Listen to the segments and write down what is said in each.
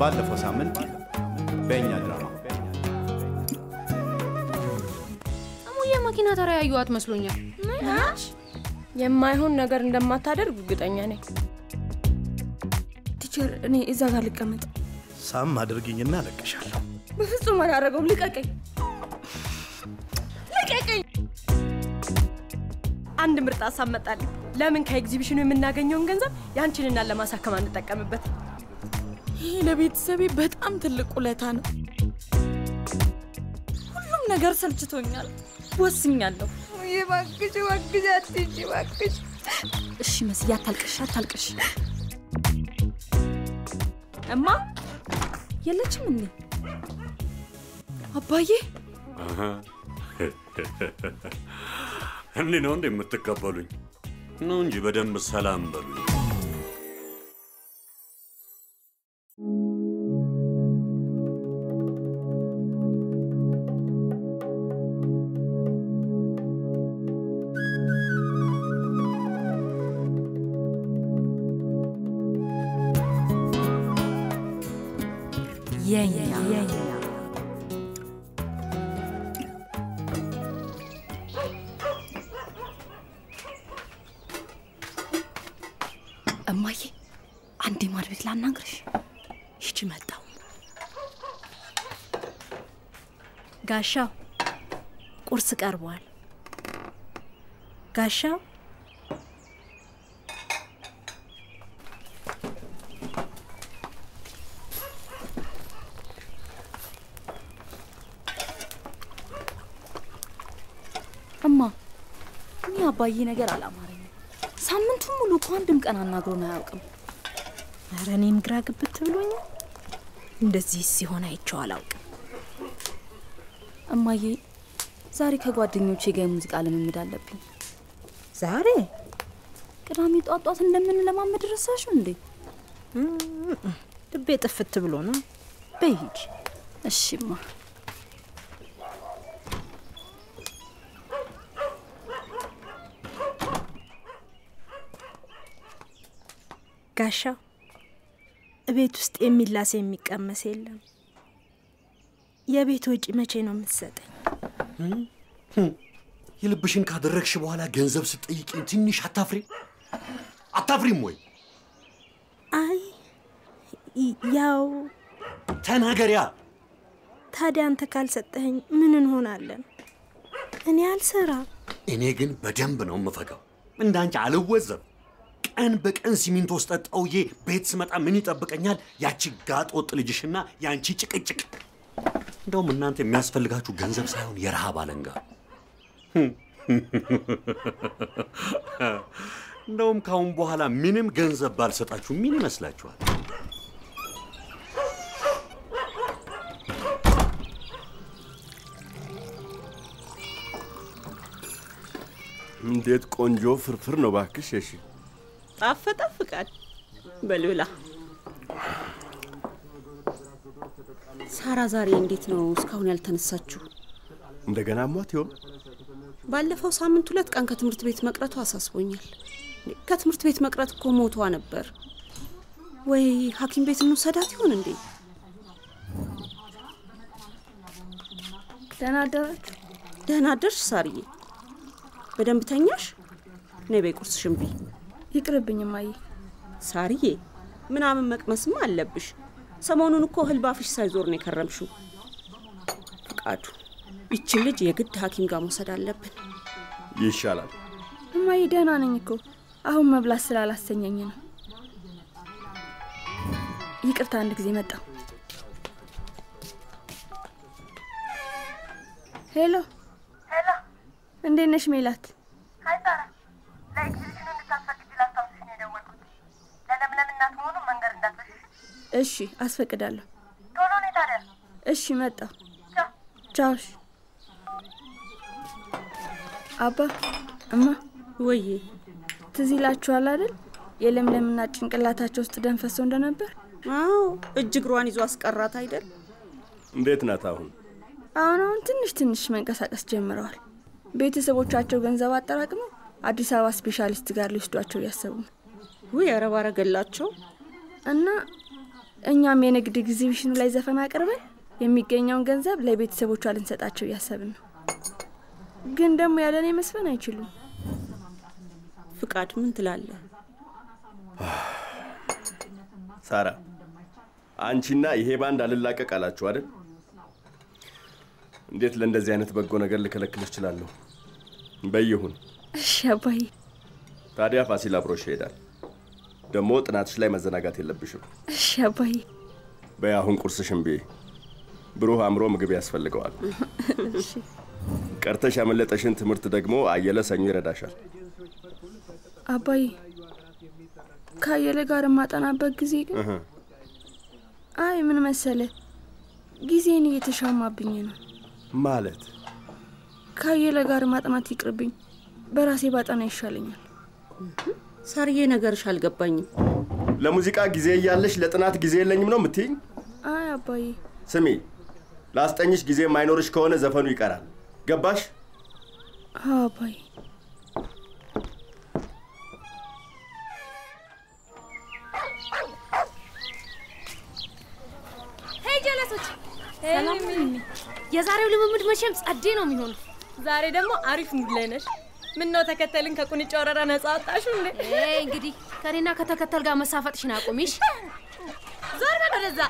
ባለፈው ሳምንት በእኛ ድራማ እሙዬ መኪና ተራ ያዩዋት መስሎኛል። የማይሆን ነገር እንደማታደርግ እርግጠኛ ነኝ። Teacher፣ እኔ እዛ ጋር ልቀመጥ። ሳም አድርጊኝና እለቅሻለሁ። በፍጹም አላደረገውም። ልቀቀኝ፣ ልቀቀኝ። አንድ ምርጥ ሀሳብ መጣልኝ። ለምን ከኤግዚቢሽኑ የምናገኘውን ገንዘብ ያንቺን እናት ለማሳከም አንጠቀምበት? ይህ ለቤተሰቤ በጣም ትልቅ ውለታ ነው። ሁሉም ነገር ሰልችቶኛል። ወስኛለሁ። እባክሽ እባክሽ አትሂጂ እባክሽ። እሺ መስዬ አታልቅሽ፣ አታልቅሽ። እማ የለችም እንዴ? አባዬ እንዲህ ነው እንደ የምትቀበሉኝ ነው እንጂ በደንብ ሰላም በሉኝ። ጋሻው እማ እኔ አባዬ ነገር አላማረኝም። ሳምንቱን ሙሉ እኮ አንድም ቀን አናግሮን አያውቅም። ኧረ እኔም ግራ ግብት ብሎኛል። እንደዚህ ሲሆን አይቼው አላውቅም። እማዬ ዛሬ ከጓደኞቼ ጋር የሙዚቃ ልምምድ አለብኝ። ዛሬ ቅዳሜ ጧት ጧት እንደምንለማመድ ረሳሽው እንዴ? ልቤ ጥፍት ብሎ ነው። በይ ሂጂ። እሺማ ጋሻው ቤት ውስጥ የሚላስ የሚቀመስ የለም። የቤት ወጪ መቼ ነው የምትሰጠኝ? የልብሽን ካደረግሽ በኋላ ገንዘብ ስጠይቅኝ ትንሽ አታፍሪ አታፍሪም ወይ? አይ ያው ተናገሪያ። ታዲያ አንተ ካልሰጠኸኝ ምን እንሆናለን? እኔ አልሰራ እኔ ግን በደንብ ነው የምፈጋው። እንዳንቺ አልወዘብ። ቀን በቀን ሲሚንቶ ውስጥ ጠጣውዬ ቤት ስመጣ ምን ይጠብቀኛል? ያቺ ጋጥ ወጥ ልጅሽና የአንቺ ጭቅጭቅ። እንደውም እናንተ የሚያስፈልጋችሁ ገንዘብ ሳይሆን የረሃብ አለንጋ። እንደውም ካሁን በኋላ ምንም ገንዘብ ባልሰጣችሁ ምን ይመስላችኋል? እንዴት ቆንጆ ፍርፍር ነው ባክሽ። እሺ ጣፈጠ ፍቃድ በሉላ ሳራ ዛሬ እንዴት ነው እስካሁን ያልተነሳችሁ? እንደገና ሟት ይሆን? ባለፈው ሳምንት ሁለት ቀን ከትምህርት ቤት መቅረቱ አሳስቦኛል። ከትምህርት ቤት መቅረት እኮ ሞቷ ነበር። ወይ ሐኪም ቤት እንውሰዳት ይሆን እንዴ? ደህና አደራችሁ። ደህና አደርሽ ሳርዬ። በደንብ ተኛሽ? ነይ በይ ቁርስሽን ብይ። ይቅርብኝ እማዬ። ሳርዬ ምናምን መቅመስማ አለብሽ። ሰሞኑን እኮ እህል ባፍሽ ሳይዞር ነው የከረምሽው። ፍቃዱ ይችን ልጅ የግድ ሐኪም ጋር መውሰድ አለብን። ይሻላል። እማዬ ደህና ነኝ እኮ አሁን መብላት ስላላሰኘኝ ነው። ይቅርታ አንድ ጊዜ መጣሁ። Hello hello፣ እንዴት ነሽ ሜላት? እሺ አስፈቅዳለሁ። ቶሎ ታዲያ። እሺ መጣሁ። ቻው። ቻው። እሺ። አባ እማ ወዬ ትዝ ይላችኋል አይደል የለምለም እናት ጭንቅላታቸው ውስጥ ደም ፈሶ እንደነበር? አዎ እጅ እግሯን ይዞ አስቀራት አይደል? እንዴት ናት አሁን? አሁን አሁን ትንሽ ትንሽ መንቀሳቀስ ጀምረዋል። ቤተሰቦቻቸው ገንዘብ አጠራቅመው አዲስ አበባ specialist ጋር ሊወስዷቸው እያሰቡ ነው። ውይ ኧረ ባረገላቸው። እና እኛም የንግድ ኤግዚቢሽኑ ላይ ዘፈን አቅርበን የሚገኘውን ገንዘብ ለቤተሰቦቿ ልንሰጣቸው እያሰብን ነው። ግን ደግሞ ያለኔ መዝፈን አይችሉም። ፍቃድ ምን ትላለህ? ሳራ፣ አንቺና ይሄ ባንድ አልላቀቅ አላችሁ አይደል? እንዴት ለእንደዚህ አይነት በጎ ነገር ልከለክል እችላለሁ? በይሁን። እሺ አባዬ። ታዲያ ፋሲል አብሮሽ ይሄዳል። ደግሞ ጥናትሽ ላይ መዘናጋት የለብሽም። እሺ አባዬ። በይ አሁን ቁርስሽን ብይ። ብሩህ አእምሮ ምግብ ያስፈልገዋል። እሺ ቀርተሽ ያመለጠሽን ትምህርት ደግሞ አየለ ሰኞ ይረዳሻል። አባዬ፣ ከአየለ ጋር የማጠናበት ጊዜ ግን አይ ምን መሰለ ጊዜን እየተሻማብኝ ነው። ማለት ከአየለ ጋር ማጥናት ይቅርብኝ፣ በራሴ ባጠና ይሻለኛል። ሳርዬ ነገርሽ አልገባኝም። ለሙዚቃ ጊዜ እያለሽ ለጥናት ጊዜ የለኝም ነው የምትይኝ? አይ አባዬ፣ ስሚ፣ ላስጠኝሽ ጊዜ የማይኖርሽ ከሆነ ዘፈኑ ይቀራል። ገባሽ? ሄይ ጀለሶች፣ ሰላም የዛሬው ልምምድ መቼም ጸዴ ነው የሚሆነው። ዛሬ ደግሞ አሪፍ ሙድ ላይ ነሽ። ምን ነው ተከተልን ከቁንጫ ወረራ ነጻ ወጣሽው እንዴ? እንግዲህ ከኔና ከተከተል ጋር መሳፈጥሽን አቁሚሽ። ዞር በል ወደዛ፣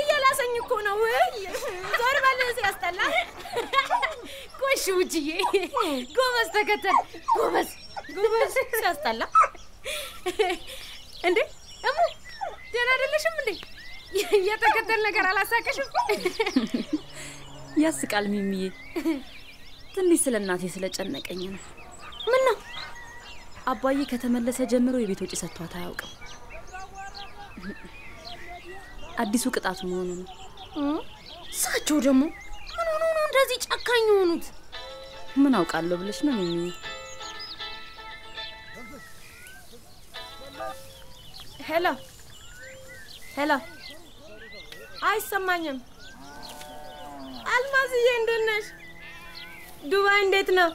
እየላሰኝ እኮ ነው። ዞር በል ሲያስጠላ። ቆሽ ውጭዬ፣ ጎበዝ ተከተል፣ ጎበዝ ጎበዝ። ሲያስጠላ እንዴ እሙ ደህና አይደለሽም እንዴ? የተከተል ነገር አላሳቀሽም? ያስቃል ሚሚዬ። ትንሽ ስለ እናቴ ስለጨነቀኝ ነው። ምን ነው አባዬ ከተመለሰ ጀምሮ የቤት ወጪ ሰጥቷት አያውቅም። አዲሱ ቅጣቱ መሆኑ ነው። እሳቸው ደግሞ ምን ሆኖ ነው እንደዚህ ጨካኝ የሆኑት? ምን አውቃለሁ ብለሽ ነው ሚሚዬ? Hello hello፣ አይሰማኝም። አልማዝዬ እንዴት ነሽ? ዱባይ እንዴት ነው?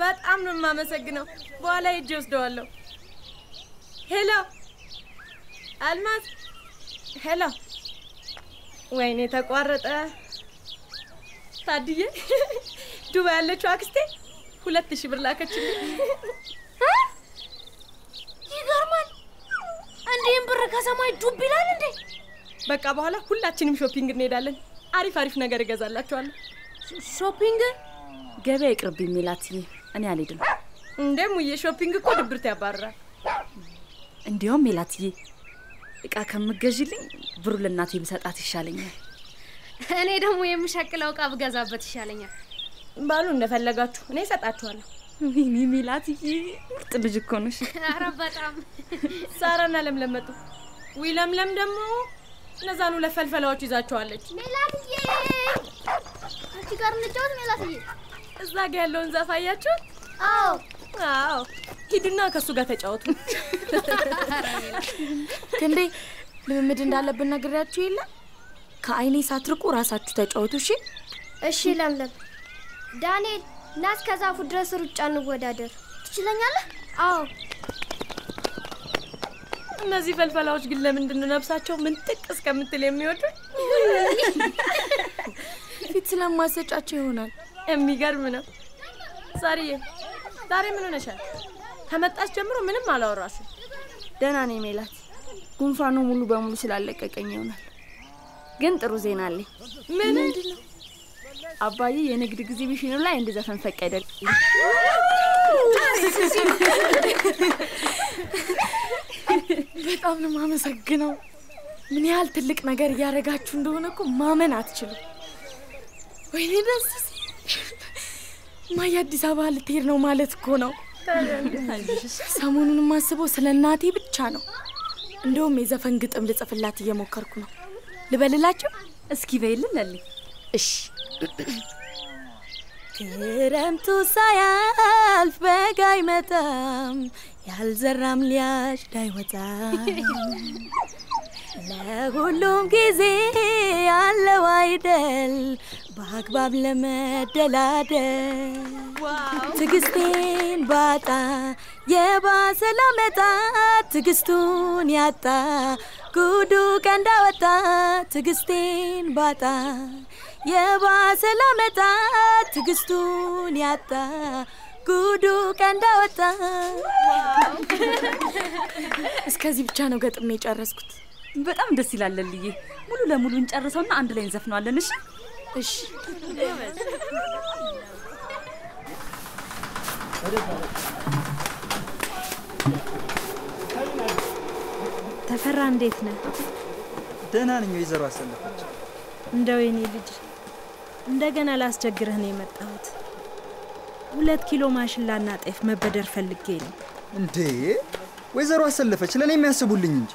በጣም ነው የማመሰግነው። በኋላ ሄጄ ወስደዋለሁ። Hello አልማዝ፣ hello። ወይኔ ተቋረጠ። ታድዬ ዱባይ ያለችው አክስቴ ሁለት ሺህ ብር ላከችልኝ። ይገርማል። እንዲህም ብር ከሰማይ ዱብ ይላል እንዴ? በቃ በኋላ ሁላችንም shopping እንሄዳለን። አሪፍ አሪፍ ነገር እገዛላችኋለሁ። Shopping ገበያ ይቅርብኝ ሜላትዬ፣ እኔ አልሄድም። እንዴ ሙዬ፣ shopping እኮ ድብርት ያባርራል። እንዲያውም ሜላትዬ፣ እቃ ከምገዥልኝ ብሩ ለእናቴ ብሰጣት ይሻለኛል። እኔ ደግሞ የምሸቅለው እቃ ብገዛበት ይሻለኛል። በሉ እንደፈለጋችሁ፣ እኔ እሰጣችኋለሁ። ወይኔ ሜላትዬ፣ ምርጥ ልጅ እኮ ነሽ። ኧረ በጣም ሳራና ለምለም መጡ። ውይ ለምለም ደግሞ እነዛን ሁለት ፈልፈላዎች ይዛቸዋለች። ሜላትዬ፣ አንቺ ጋር እንጫወት ሜላትዬ። እዛ ጋ ያለውን ዛፍ አያችሁት? አዎ አዎ። ሂዱና ከእሱ ጋር ተጫወቱ። ክንዴ ልምምድ እንዳለብን ነግሬያችሁ የለ ከአይኔ ሳትርቁ ራሳችሁ ተጫወቱ። እሺ እሺ። ለምለም ዳንኤል፣ ና እስከ ዛፉ ድረስ ሩጫ እንወዳደር። ትችለኛለህ? አዎ። እነዚህ ፈልፈላዎች ግን ለምንድን ነው ነፍሳቸው ምንጥቅ እስከምትል የሚወዱ? ፊት ስለማሰጫቸው ይሆናል። የሚገርም ነው። ዛሬዬ፣ ዛሬ ምን ሆነሻል? ከመጣች ጀምሮ ምንም አላወራሽም። ደህና ነኝ ሜላት። ጉንፋኑ ሙሉ በሙሉ ስላለቀቀኝ ይሆናል። ግን ጥሩ ዜና አለኝ። ምን? አባዬ የንግድ ኤግዚቢሽኑ ላይ እንድዘፈን ፈቀደልኝ። በጣም ነው የማመሰግነው። ምን ያህል ትልቅ ነገር እያደረጋችሁ እንደሆነ እኮ ማመን አትችሉም። ወይኔ ደስ ማየ አዲስ አበባ ልትሄድ ነው ማለት እኮ ነው። ሰሞኑን የማስበው ስለ እናቴ ብቻ ነው። እንደውም የዘፈን ግጥም ልጽፍላት እየሞከርኩ ነው። ልበልላቸው? እስኪ በይልን ለልኝ። እሺ ክረምቱ ሳያልፍ በጋ አይመጣም፣ ያልዘራም ሊያጭድ አይወጣም። ለሁሉም ጊዜ አለው አይደል? በአግባብ ለመደላደል ትዕግስቴን ባጣ የባሰ ላመጣ ትዕግስቱን ያጣ ጉዱ ቀንዳ ወጣ ትዕግስቴን ባጣ የባሰ ላመጣ ትዕግስቱን ያጣ ጉዱ ቀንዳ ወጣ። እስከዚህ ብቻ ነው ገጥሜ የጨረስኩት። በጣም ደስ ይላል ልዬ። ሙሉ ለሙሉ እንጨርሰውና አንድ ላይ እንዘፍነዋለን። እሺ እሺ። ተፈራ እንዴት ነህ? ደህና ነኝ ወይዘሮ አሰለፈች። እንደው የኔ ልጅ እንደገና ላስቸግርህ ነው የመጣሁት። ሁለት ኪሎ ማሽላና ጤፍ መበደር ፈልጌ ነው። እንዴ ወይዘሮ አሰለፈች ለእኔ የሚያስቡልኝ እንጂ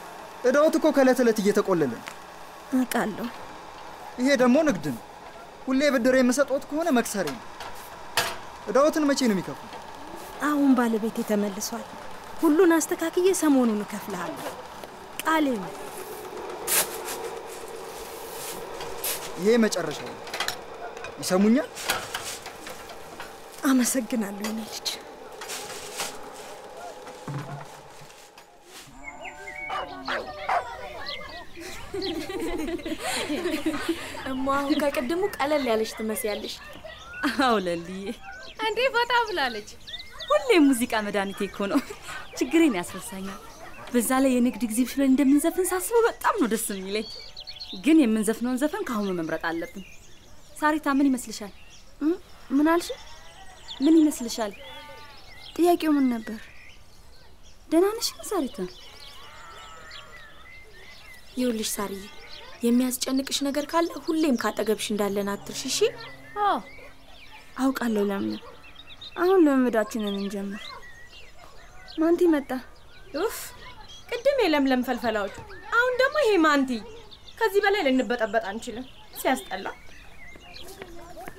እዳዎት እኮ ከዕለት ዕለት እየተቆለለ ነው። አውቃለሁ። ይሄ ደግሞ ንግድ ነው። ሁሌ ብድር የምሰጦት ከሆነ መክሰሬ ነው። እዳዎትን መቼ ነው የሚከፍሉ? አሁን ባለቤቴ ተመልሷል። ሁሉን አስተካክዬ ሰሞኑን እከፍልሃለሁ። ቃሌ ነው። ይሄ መጨረሻው ነው። ይሰሙኛል? አመሰግናለሁ የኔ ልጅ። እማ አሁን ከቅድሙ ቀለል ያለች ትመስያለሽ። አዎ ለልዬ፣ እንዴ ፈታ ብላለች። ሁሌም ሙዚቃ መድኃኒቴ እኮ ነው። ችግሬን ያስረሳኛል። በዛ ላይ የንግድ ኤግዚቢሽን ላይ እንደምንዘፍን ሳስበው በጣም ነው ደስ የሚለኝ። ግን የምንዘፍነውን ዘፈን ከአሁኑ መምረጥ አለብን። ሳሪታ ምን ይመስልሻል? ምን አልሽ? ምን ይመስልሻል? ጥያቄው ምን ነበር? ደህና ነሽ ሳሪታ? ይኸውልሽ ሳርዬ፣ የሚያስጨንቅሽ ነገር ካለ ሁሌም ካጠገብሽ እንዳለን አትርሽ። እሺ? አዎ አውቃለሁ። ለምን አሁን ልምምዳችንን እንጀምር። ማንቲ መጣ። ኡፍ! ቅድም የለምለም ፈልፈላዎቹ፣ አሁን ደግሞ ይሄ ማንቲ። ከዚህ በላይ ልንበጠበጥ አንችልም። ሲያስጠላ።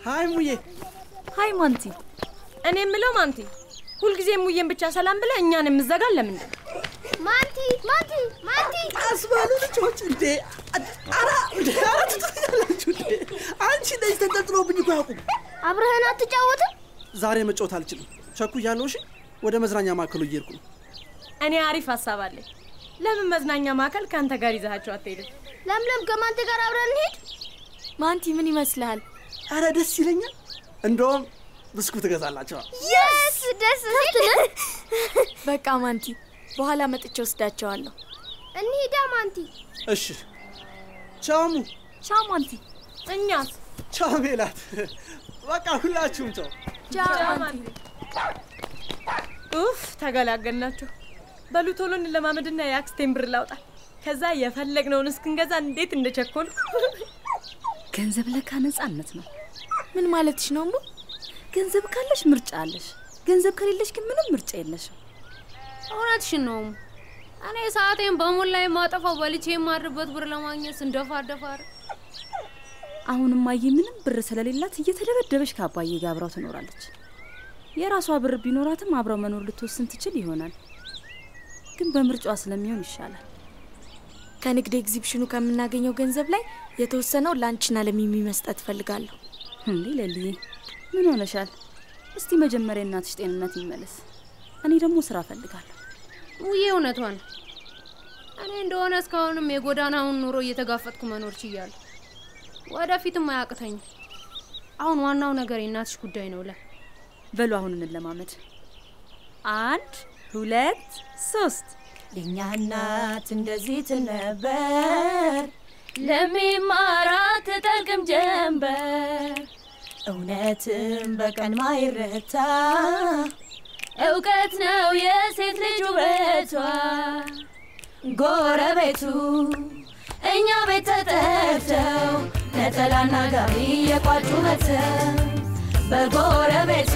Hi ሙዬ። Hi ማንቲ። እኔ የምለው ማንቲ፣ ሁልጊዜ ሙዬን ብቻ ሰላም ብለህ እኛን የምዘጋን ለምንድን ነው? ማንቲ ማንቲ ማንቲ ቀስ በሉ ልጆች። እንዴ ኧረ ትጠኛላችሁ እንዴ! አንቺ እንደዚህ ተንጠልጥሎብኝ እኮ ያውቁም። አብረህን አትጫወትም? ዛሬ መጫወት አልችልም። ቸኩያለሁ። እሺ፣ ወደ መዝናኛ ማዕከሉ እየሄድኩ ነው። እኔ አሪፍ ሀሳብ አለኝ። ለምን መዝናኛ ማዕከል ከአንተ ጋር ይዛቸው አትሄድም? ለምለም ከማንቲ ጋር አብረን እንሄድ። ማንቲ ምን ይመስልሃል? አረ ደስ ይለኛል። እንደውም ብስኩት እገዛላቸዋል። የስ ደስ ሲል በቃ ማንቲ፣ በኋላ መጥቼ ወስዳቸዋለሁ። እንሂዳ ማንቲ። እሺ፣ ቻሙ። ቻው ማንቲ። እኛስ? ቻው ሜላት። በቃ ሁላችሁም ቻው። ቻው ማንቲ። ኡፍ ተገላገልናቸው። በሉ ቶሎ እንለማመድና የአክስቴን ብር ላውጣ። ከዛ የፈለግነውን እስክንገዛ እንዴት እንደቸኮሉ። ገንዘብ ለካ ነጻነት ነው። ምን ማለትሽ ነው? እሙ ገንዘብ ካለሽ ምርጫ አለሽ፣ ገንዘብ ከሌለሽ ግን ምንም ምርጫ የለሽም። እውነትሽን ነው እሙ። እኔ ሰዓቴን በሞላ የማጠፋው በልቼ የማድርበት ብር ለማግኘት ስንደፋደፋር አሁን እማዬ ምንም ብር ስለሌላት እየተደበደበች ከአባዬ ጋር አብራው ትኖራለች። የራሷ ብር ቢኖራትም አብረው መኖር ልትወስን ትችል ይሆናል፣ ግን በምርጫዋ ስለሚሆን ይሻላል። ከንግድ ኤግዚቢሽኑ ከምናገኘው ገንዘብ ላይ የተወሰነው ለአንቺና ለሚሚ መስጠት እፈልጋለሁ። እንዴ ለልዬ ምን ሆነሻል? እስቲ መጀመሪያ እናትሽ ጤንነት ይመለስ። እኔ ደግሞ ስራ እፈልጋለሁ። ውዬ እውነቷን። እኔ እንደሆነ እስካሁንም የጎዳናውን ኑሮ እየተጋፈጥኩ መኖር ችያለሁ። ወደፊትም አያቅተኝም። አሁን ዋናው ነገር የእናትሽ ጉዳይ ነው። ለ በሉ አሁን እንለማመድ። አንድ ሁለት ሶስት። የእኛ እናት እንደዚህ ትል ነበር፣ ለሚማራት ትጠልቅም ጀንበር፣ እውነትም በቀን ማይረታ። እውቀት ነው የሴት ልጅ ውበቷ። ጎረቤቱ እኛ ቤት ተጠርተው ነጠላና ጋቢ የቋጩ መተው። በጎረቤቱ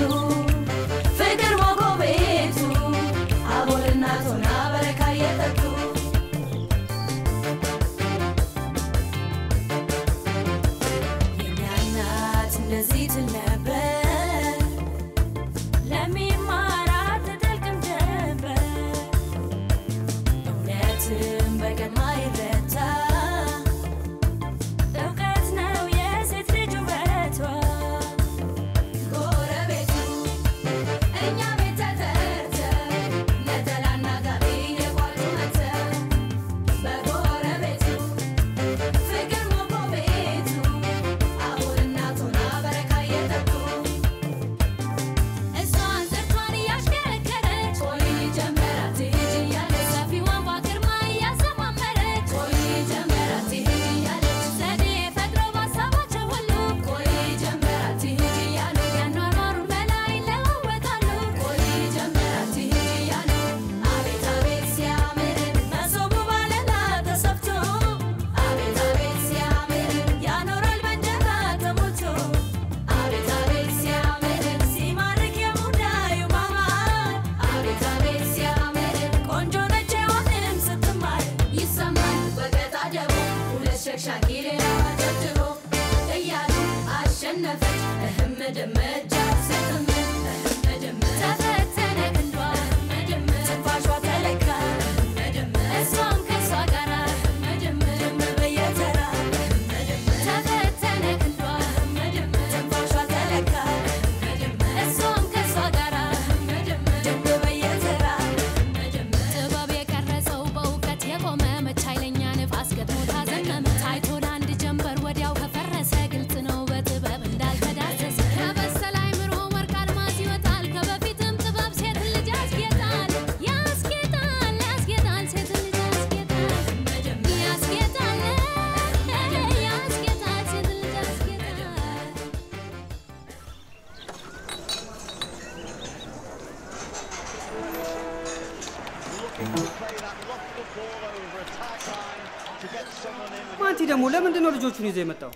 ልጆቹን ይዘ የመጣው?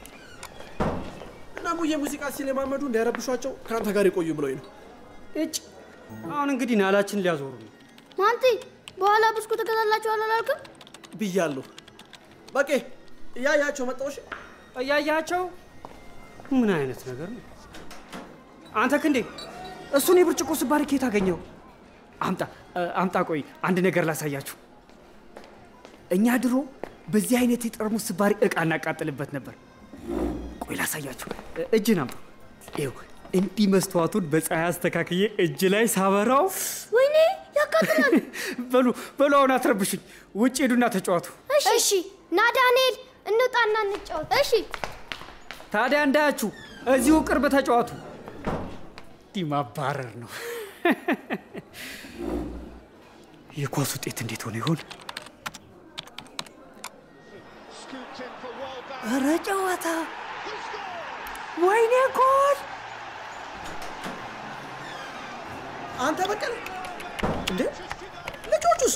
እና ሙዬ ሙዚቃ ሲለማመዱ እንዳይረብሿቸው ከአንተ ጋር የቆዩ ብሎኝ ነው። እጭ አሁን እንግዲህ ናላችን ሊያዞሩ ነው። ማንቲ በኋላ ብስኩት እገዛላችኋለሁ አላልክም? ብያለሁ። በቄ እያያቸው መጣዎች እያያቸው ምን አይነት ነገር ነው? አንተ ክንዴ እሱን የብርጭቆ ስባሪ ከየት አገኘው? አምጣ አምጣ። ቆይ አንድ ነገር ላሳያችሁ። እኛ ድሮ በዚህ አይነት የጠርሙስ ስባሪ እቃ እናቃጥልበት ነበር። ቆይ ላሳያችሁ። እጅን አምጣ። ይኸው እንዲህ መስተዋቱን በፀሐይ አስተካክዬ እጅ ላይ ሳበራው፣ ወይኔ ያቃጥላል። በሉ በሉ፣ አሁን አትረብሽኝ። ውጭ ሄዱና ተጫዋቱ። እሺ እሺ፣ ና ዳንኤል እንውጣና እንጫወት። እሺ ታዲያ እንዳያችሁ እዚሁ ቅርብ ተጫዋቱ። እንዲህ ማባረር ነው። የኳስ ውጤት እንዴት ሆነ ይሆን? ኧረ ጨዋታ! ወይኔ ጎል! አንተ በቀለ እንዴ ልጆቹስ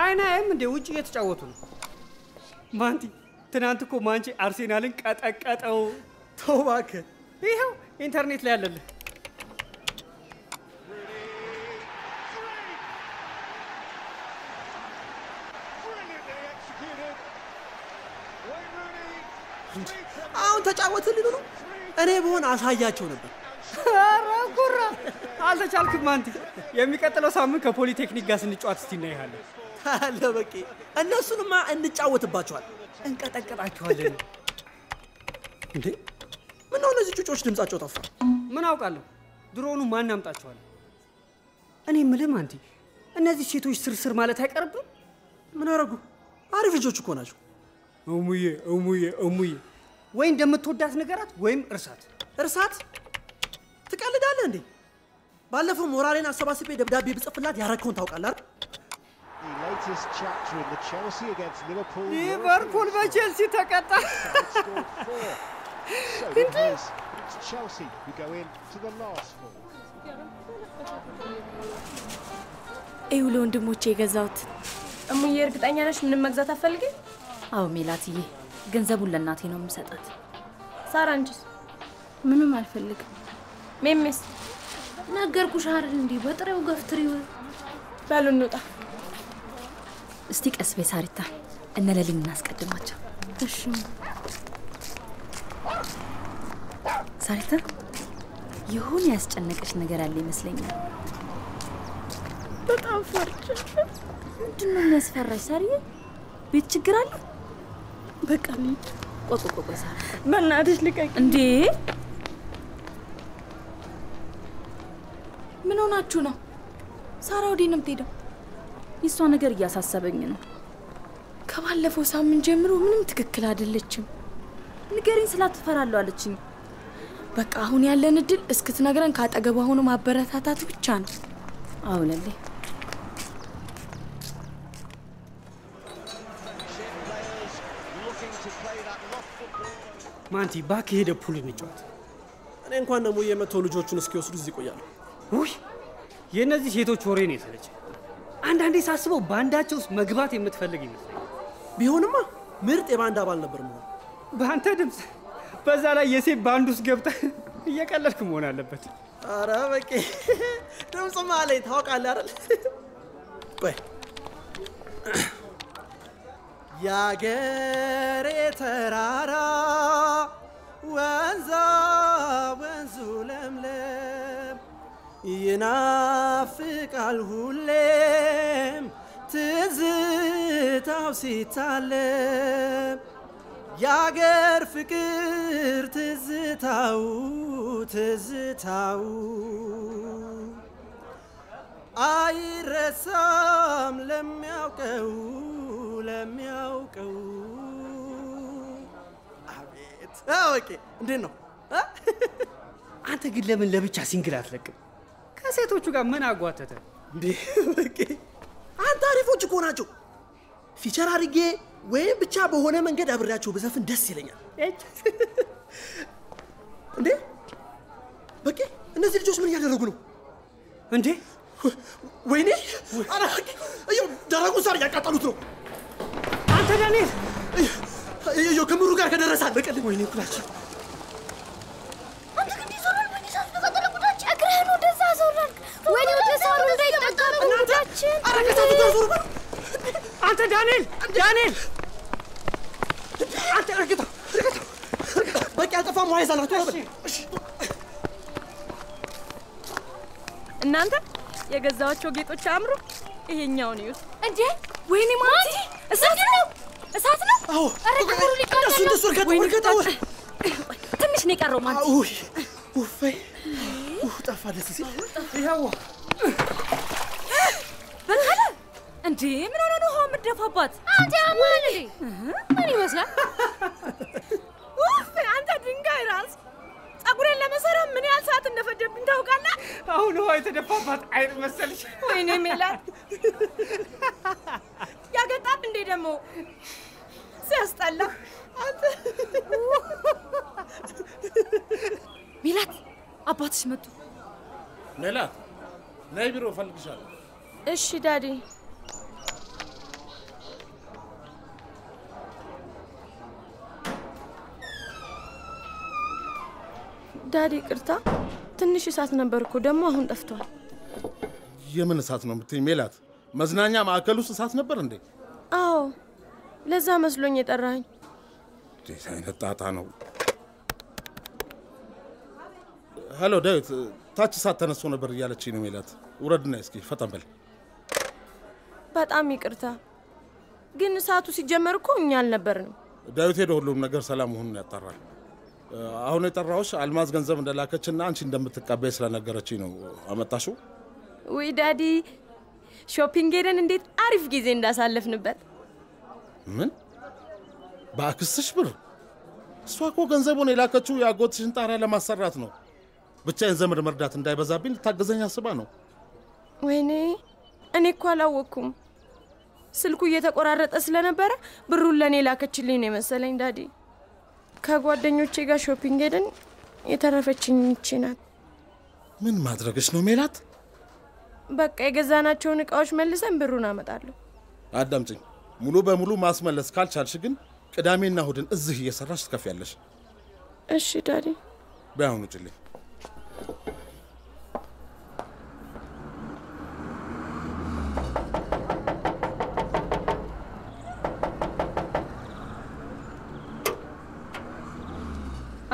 አይናየም እንዴ? ውጭ እየተጫወቱ ነው። ማንቲ ትናንት እኮ ማንቼ አርሴናልን ቀጠቀጠው። ተው እባክህ። ይኸው ኢንተርኔት ላይ አለልህ። አሁን ተጫወትን ሊሉ ነው። በሆን አሳያቸው ነበር። ኧረ ጉራ አልተቻልክም ማንቲ። የሚቀጥለው ሳምንት ከፖሊቴክኒክ ጋር ስንጫወት እስቲ እናይሃለን። አለ በቄ እነሱንማ እንጫወትባቸዋል፣ እንቀጠቅጣቸዋለን። እንዴ ምነው እነዚህ ጩጮች ድምጻቸው ጠፋ? ምን አውቃለሁ፣ ድሮውኑ ማን አምጣቸዋል? እኔ የምልህ ማንቲ፣ እነዚህ ሴቶች ስርስር ማለት አይቀርብም? ምን አረጉ? አሪፍ ልጆች እኮ ናቸው። እሙዬ እሙዬ እሙዬ፣ ወይ እንደምትወዳት ነገራት ወይም እርሳት። እርሳት? ትቀልዳለህ እንዴ? ባለፈው ሞራሌን አሰባስቤ ደብዳቤ ብጽፍላት ያረከውን ታውቃለህ አይደል? ሊቨርፑል በቼልሲ ተቀጣ። እዩ ለወንድሞቼ የገዛሁት። እሙዬ እርግጠኛ ነሽ ምንም መግዛት አትፈልጊም? አዎ ሜላትዬ፣ ገንዘቡን ለእናቴ ነው የምሰጣት። ሳራ አንቺስ? ምንም አልፈልግም። ሜሜስ? ነገርኩሽ አይደል? እንዲህ በጥሬው ገፍትሪው። በሉ እንውጣ። እስቲ ቀስ በይ ሳሪታ፣ እነ ለሊን እናስቀድማቸው። እሺ ሳሪታ፣ የሆነ ያስጨነቀሽ ነገር ያለ ይመስለኛል። በጣም ፈርቼ። ምንድን ነው የሚያስፈራሽ ሳርዬ? ቤት ችግር አለ? በቃ ልሂድ። ቆይ ቆይ ቆይ ሳራ፣ በእናትሽ ልቀቂ። እንዴ ሆናችሁ ነው? ሳራ ወዴት ነው የምትሄደው? የእሷ ነገር እያሳሰበኝ ነው። ከባለፈው ሳምንት ጀምሮ ምንም ትክክል አይደለችም። ንገሪኝ ስላት ትፈራለሁ አለችኝ። በቃ አሁን ያለን እድል እስክትነግረን ካጠገቧ ሆኖ ማበረታታት ብቻ ነው። አዎ ለሌ ማንቲ እባክህ ሄደ ፑል እንጫወት። እኔ እንኳን ደግሞ የመተው ልጆቹን እስኪወስዱ እዚህ ይቆያሉ። ውይ የእነዚህ ሴቶች ወሬ ነው የተለች። አንዳንዴ ሳስበው ባንዳቸው ውስጥ መግባት የምትፈልግ ይመስለኛል። ቢሆንማ ምርጥ የባንድ አባል ነበር መሆን። በአንተ ድምፅ፣ በዛ ላይ የሴት ባንድ ውስጥ ገብተህ እየቀለድክ መሆን አለበት። አረ በቄ ድምፅማ አለኝ ታውቃለህ አይደል? ቆይ ያገሬ ተራራ ወንዛ ይናፍቃል ሁሌም ትዝታው ሲታለም የአገር ፍቅር ትዝታው ትዝታው አይረሳም ለሚያውቀው ለሚያውቀው። አቤት እንዴት ነው? አንተ ግን ለምን ለብቻ ሲንግል አትለቅም? ከሴቶቹ ጋር ምን አጓተተ? እንዴ አንተ አሪፎች እኮ ናቸው። feature አድርጌ ወይም ብቻ በሆነ መንገድ አብሬያቸው ብዘፍን ደስ ይለኛል። እንዴ በቄ እነዚህ ልጆች ምን እያደረጉ ነው? እንዴ ወይኔ! እየው እያቃጠሉት ነው። አንተ ዳንኤል እዮ ከምሩ ጋር ከደረሰ አለቀልኝ። ወይኔ ኩላችን አንተ ግን ዞራል በኒሳስ ተቀጠለ ጉዳችን እግርህን ወደዛ ዞራል። ወይኔ ወደ ሳሩ እንዳይጠጋ ነው ጉዳችን። አረከታቱ ጋር ዞር በሉ። አንተ ዳንኤል! ዳንኤል! አንተ እርግታ እርግታ በቂ አልጠፋም። በል። እሺ! እናንተ የገዛኋቸው ጌጦች አምሩ። ይሄኛውን ይዩት። እንዴ! ወይኔ ማንቲ እሳት ነው? እሳት ነው? አዎ! ኧረ ክብሩ ሊቃጠል ነው እንደሱ እርገጠው እርገጠው ትንሽ ነው የቀረው ማንቲ ውይ! ውፈይ ውህ ጠፋ ደስ ሲል! ይኸው እንዴ ምን ሆነ ነው ውሃ የምትደፋባት አንተ ያማል እንዴ ምን ይመስላል ውፍ አንተ ድንጋይ ራስ ጸጉሬን ለመሰራት ምን ያህል ሰዓት እንደፈጀብኝ ታውቃለህ? አሁን ውሃ የተደፋባት አይጥ መሰልሽ። ወይኔ ሜላት ያገጣል እንዴ ደግሞ ሲያስጠላ። አንተ ሜላት አባትሽ መጡ ሜላት ነይ ቢሮ እፈልግሻለሁ። እሺ ዳዲ። ዳዲ ቅርታ፣ ትንሽ እሳት ነበር እኮ ደግሞ አሁን ጠፍቷል። የምን እሳት ነው የምትይኝ ሜላት? መዝናኛ ማዕከል ውስጥ እሳት ነበር እንዴ? አዎ፣ ለዛ መስሎኝ የጠራኝ። እንዴት አይነት ጣጣ ነው? ሄሎ ዳዊት፣ ታች እሳት ተነስቶ ነበር እያለችኝ ነው ሜላት። ውረድና እስኪ ፈጠን በል። በጣም ይቅርታ፣ ግን እሳቱ ሲጀመር እኮ እኛ አልነበርንም። ዳዊት ሄዶ ሁሉም ነገር ሰላም መሆኑን ያጣራል። አሁን የጠራሁሽ አልማዝ ገንዘብ እንደላከችና አንቺ እንደምትቀበይ ስለነገረችኝ ነው። አመጣሽው? ውይ daddy፣ shopping ሄደን እንዴት አሪፍ ጊዜ እንዳሳለፍንበት። ምን በአክስትሽ ብር? እሷ እኮ ገንዘቡን የላከችው የአጎትሽን ጣሪያ ለማሰራት ነው። ብቻዬን ዘመድ መርዳት እንዳይበዛብኝ ልታገዘኝ አስባ ነው። ወይኔ እኔ እኮ አላወቅኩም። ስልኩ እየተቆራረጠ ስለነበረ ብሩን ለእኔ ላከችልኝ ነው የመሰለኝ daddy። ከጓደኞቼ ጋር shopping ሄደን የተረፈችኝ ይቺ ናት። ምን ማድረግሽ ነው ሜላት? በቃ የገዛናቸውን እቃዎች መልሰን ብሩን አመጣለሁ። አዳምጭኝ። ሙሉ በሙሉ ማስመለስ ካልቻልሽ ግን ቅዳሜና እሁድን እዚህ እየሰራሽ ትከፍያለሽ። እሺ ዳዲ። በያሁኑ ውጭልኝ።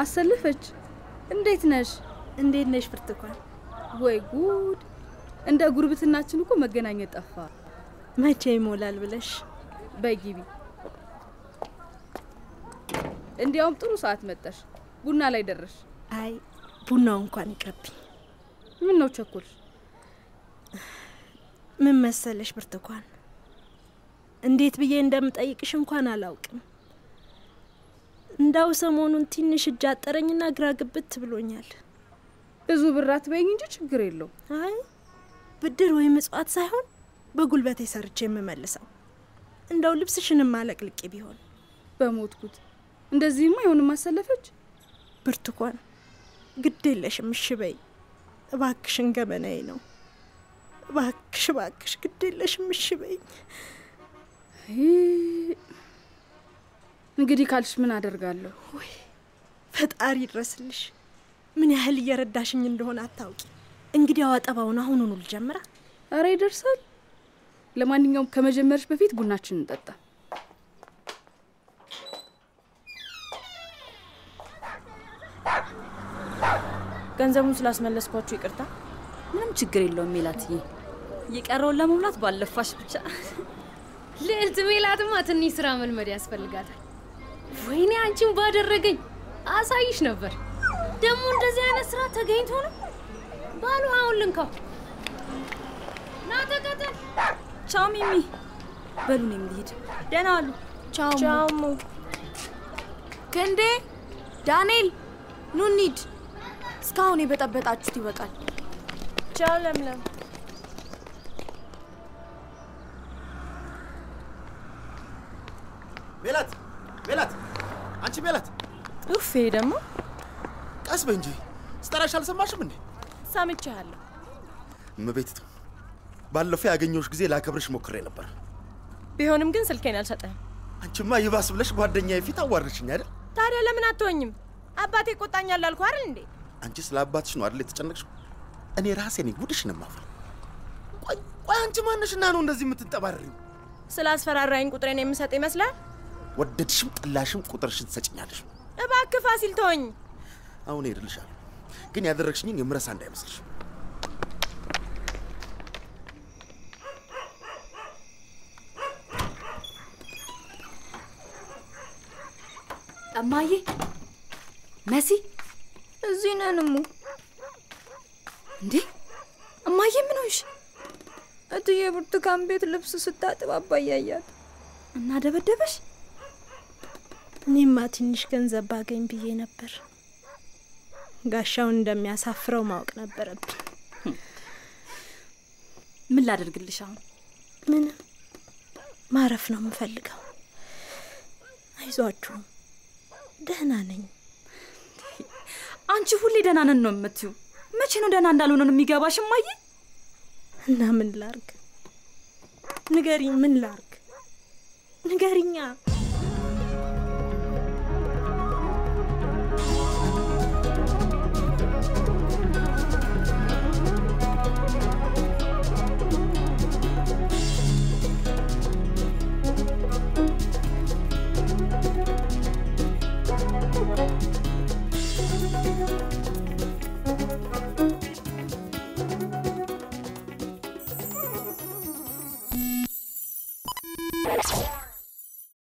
አሰልፈች፣ እንዴት ነሽ? እንዴት ነሽ ብርቱካን? ወይ ጉድ! እንደ ጉርብትናችን እኮ መገናኘት ጠፋ። መቼ ይሞላል ብለሽ በይ ግቢ። እንዲያውም ጥሩ ሰዓት መጣሽ። ቡና ላይ ደረሽ። አይ ቡናው እንኳን ይቅርብኝ። ምን ነው ቸኮልሽ? ምን መሰለሽ ብርቱካን፣ እንዴት ብዬ እንደምጠይቅሽ እንኳን አላውቅም። እንዳው ሰሞኑን ትንሽ እጅ አጠረኝና ግራ ግብት ብሎኛል። ብዙ ብር አትበይኝ እንጂ ችግር የለው። አይ ብድር ወይም ምጽዋት ሳይሆን በጉልበቴ ሰርቼ የምመልሰው እንደው ልብስሽንም አለቅልቄ ቢሆን በሞትኩት። እንደዚህማ አይሆንም። አሰለፈች ብርቱካን፣ ግድ የለሽም እሺ በይ እባክሽን፣ ገመናዬ ነው። እባክሽ እባክሽ፣ ግድ የለሽም እሺ በይኝ። እንግዲህ ካልሽ ምን አደርጋለሁ? ወይ ፈጣሪ ይድረስልሽ። ምን ያህል እየረዳሽኝ እንደሆነ አታውቂ። እንግዲህ አጠባውን አሁኑኑ ልጀምራ። አረ ይደርሳል። ለማንኛውም ከመጀመርሽ በፊት ቡናችን እንጠጣ። ገንዘቡን ስላስመለስኳችሁ ይቅርታ። ምንም ችግር የለውም ሜላትዬ። የቀረውን ለመሙላት ባለፋሽ ብቻ። ልዕልት ሜላትማ ትንሽ ስራ መልመድ ያስፈልጋታል። ወይኔ አንቺን ባደረገኝ አሳይሽ ነበር። ደግሞ እንደዚህ አይነት ስራ ተገኝቶ ነው ባሉ። አሁን ልንካው ና ተከተል። ቻው ሚሚ። በሉ እኔም ልሂድ። ደህና ዋሉ። ቻው ቻው ክንዴ፣ ዳንኤል ኑ እንሂድ። እስካሁን የበጠበጣችሁት ይበቃል። ቻው ለምለም። ሜላት ሜላት፣ አንቺ ሜላት፣ ኡፍ! ይሄ ደግሞ ቀስ በይ እንጂ ስጠራሽ አልሰማሽም እንዴ? ሰምቼሃለሁ። እመቤት ባለፈው ያገኘሁሽ ጊዜ ላከብርሽ ሞክሬ ነበር። ቢሆንም ግን ስልኬን አልሰጠህም። አንቺማ ይባስ ብለሽ ጓደኛዬ ፊት አዋርድሽኝ አይደል? ታዲያ ለምን አትሆኝም? አባቴ ይቆጣኛል አልኩ አይደል እንዴ? አንቺ ስለ አባትሽ ነው አይደል የተጨነቅሽው? እኔ ራሴ ነኝ ጉድሽን የማፈል። ቆይ ቆይ፣ አንቺ ማነሽና ነው እንደዚህ የምትንጠባረሪው? ስላስፈራራኝ ቁጥሬን የምሰጥ ይመስላል? ወደድሽም ጠላሽም ቁጥርሽን ትሰጭኛለሽ። እባክህ ፋሲል ተወኝ። አሁን እሄድልሻለሁ፣ ግን ያደረግሽኝን የምረሳ እንዳይመስልሽ። እማዬ መሲ እዚህ ነን እሙ። እንዴ እማዬ ምን ሆንሽ? እትዬ ብርቱካን ቤት ልብስ ስታጥብ አባዬ አያት እና ደበደበሽ? እኔማ ትንሽ ገንዘብ ባገኝ ብዬ ነበር። ጋሻውን እንደሚያሳፍረው ማወቅ ነበረብኝ። ምን ላደርግልሽ አሁን? ምንም ማረፍ ነው የምፈልገው። አይዟችሁ፣ ደህና ነኝ። አንቺ ሁሌ ደህና ነን ነው የምትዩ። መቼ ነው ደህና እንዳልሆነ ነው የሚገባሽ እማዬ? እና ምን ላርግ? ንገሪኝ፣ ምን ላርግ? ንገሪኛ። Yeah.